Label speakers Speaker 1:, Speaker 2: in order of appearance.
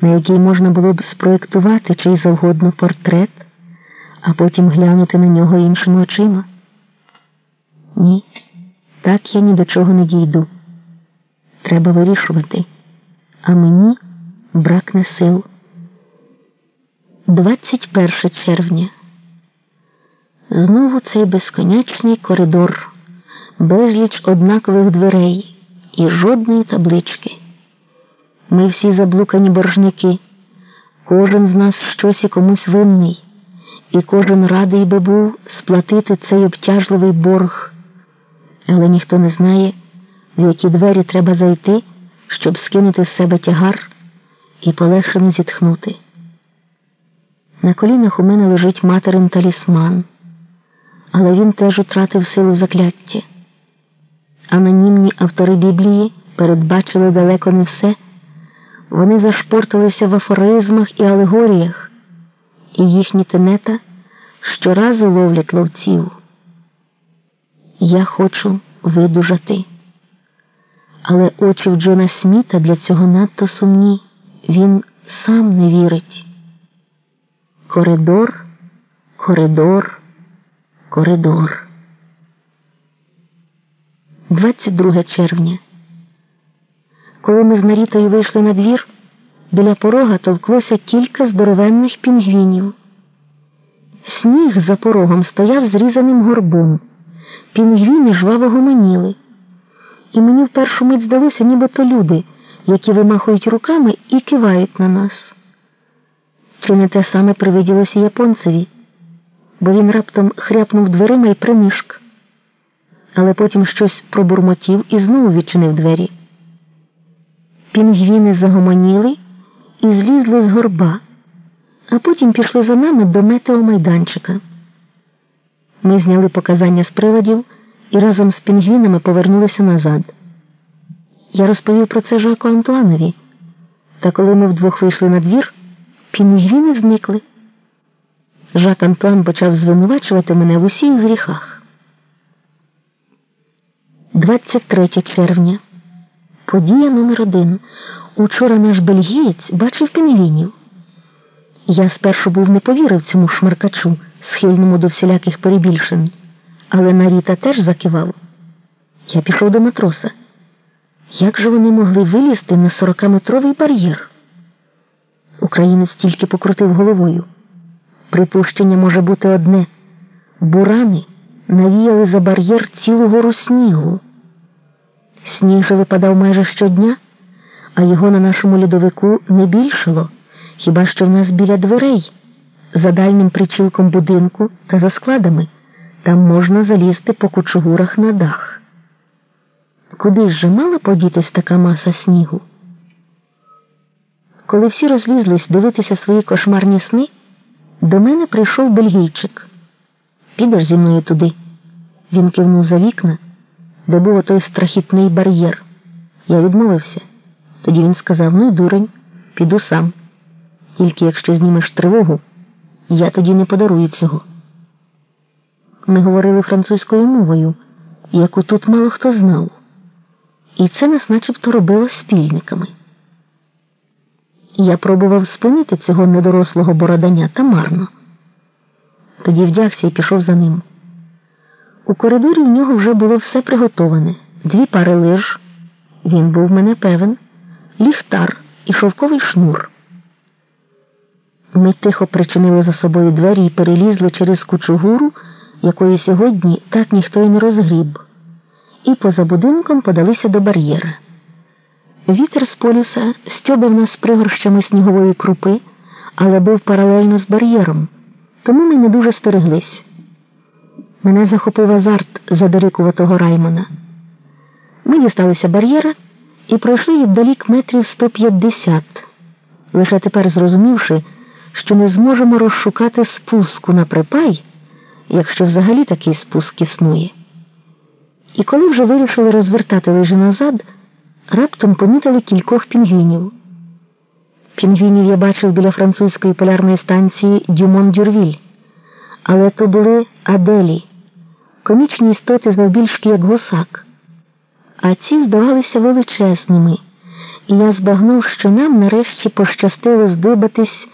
Speaker 1: на якій можна було б спроєктувати чий завгодно портрет, а потім глянути на нього іншими очима? Ні, так я ні до чого не дійду. Треба вирішувати, а мені бракне сил. 21 червня. Знову цей безконечний коридор, безліч однакових дверей і жодної таблички. Ми всі заблукані боржники, кожен з нас щось і комусь винний, і кожен радий би був сплатити цей обтяжливий борг, але ніхто не знає, в які двері треба зайти, щоб скинути з себе тягар і полегшено зітхнути. На колінах у мене лежить материн талісман, але він теж утратив силу закляття. Анонімні автори Біблії передбачили далеко не все. Вони зашпорталися в афоризмах і алегоріях, і їхні тенета щоразу ловлять ловців. Я хочу видужати. Але очі в Джона Сміта для цього надто сумні. Він сам не вірить. Коридор, коридор, коридор. 22 червня. Коли ми з Нарітою вийшли на двір, біля порога товклося кілька здоровенних пінгвінів. Сніг за порогом стояв зрізаним горбом. Пінгвіни жваво гомоніли. І мені в першу мить здалося, нібито люди, які вимахують руками і кивають на нас. Чи не те саме привиділося японцеві, бо він раптом хряпнув дверима і принишк, але потім щось пробурмотів і знову відчинив двері. Пінгвіни загомоніли і злізли з горба, а потім пішли за нами до метеомайданчика. Ми зняли показання з приладів і разом з пінгвінами повернулися назад. Я розповів про це Жаку Антуанові, та коли ми вдвох вийшли на двір, пінгвіни зникли. Жак Антуан почав звинувачувати мене в усіх гріхах. 23 червня. Подія номер один. Учора наш бельгієць бачив пінгвінів. Я спершу був не повірив цьому шмаркачу, схильному до всіляких перебільшень, але Наріта теж закивав. Я пішов до матроса. Як же вони могли вилізти на сорокаметровий бар'єр? Українець тільки покрутив головою. Припущення може бути одне бурани навіяли за бар'єр цілу гору снігу. Сніг же випадав майже щодня, а його на нашому льодовику не більшало, хіба що в нас біля дверей, за дальнім причілком будинку та за складами. Там можна залізти по кучугурах на дах. Куди ж же мала подітись така маса снігу? Коли всі розлізлись дивитися свої кошмарні сни, до мене прийшов бельгійчик. Підеш зі мною туди. Він кивнув за вікна де був той страхітний бар'єр. Я відмовився. Тоді він сказав: ну, дурень, піду сам. Тільки якщо знімеш тривогу, я тоді не подарую цього. Ми говорили французькою мовою, яку тут мало хто знав, і це нас начебто робило спільниками. Я пробував спинити цього недорослого бородання та марно. Тоді вдягся і пішов за ним. У коридорі в нього вже було все приготоване: дві пари лиж, він був мене певен, ліхтар і шовковий шнур. Ми тихо причинили за собою двері і перелізли через кучугуру, якої сьогодні так ніхто й не розгріб, і поза будинком подалися до бар'єра. Вітер з полюса стьобав нас пригорщами снігової крупи, але був паралельно з бар'єром, тому ми не дуже стереглись. Мене захопив азарт задирикуватого Раймона. Ми дісталися бар'єра і пройшли віддалік метрів 150, лише тепер зрозумівши, що не зможемо розшукати спуску на припай, якщо взагалі такий спуск існує. І коли вже вирішили розвертати лижі назад, раптом помітили кількох пінгвінів. Пінгвінів я бачив біля французької полярної станції Дюмон-Дюрвіль, але то були Аделі комічні істоти завбільшки як гусак, а ці здавалися величезними, і я збагнув, що нам нарешті пощастило здибатись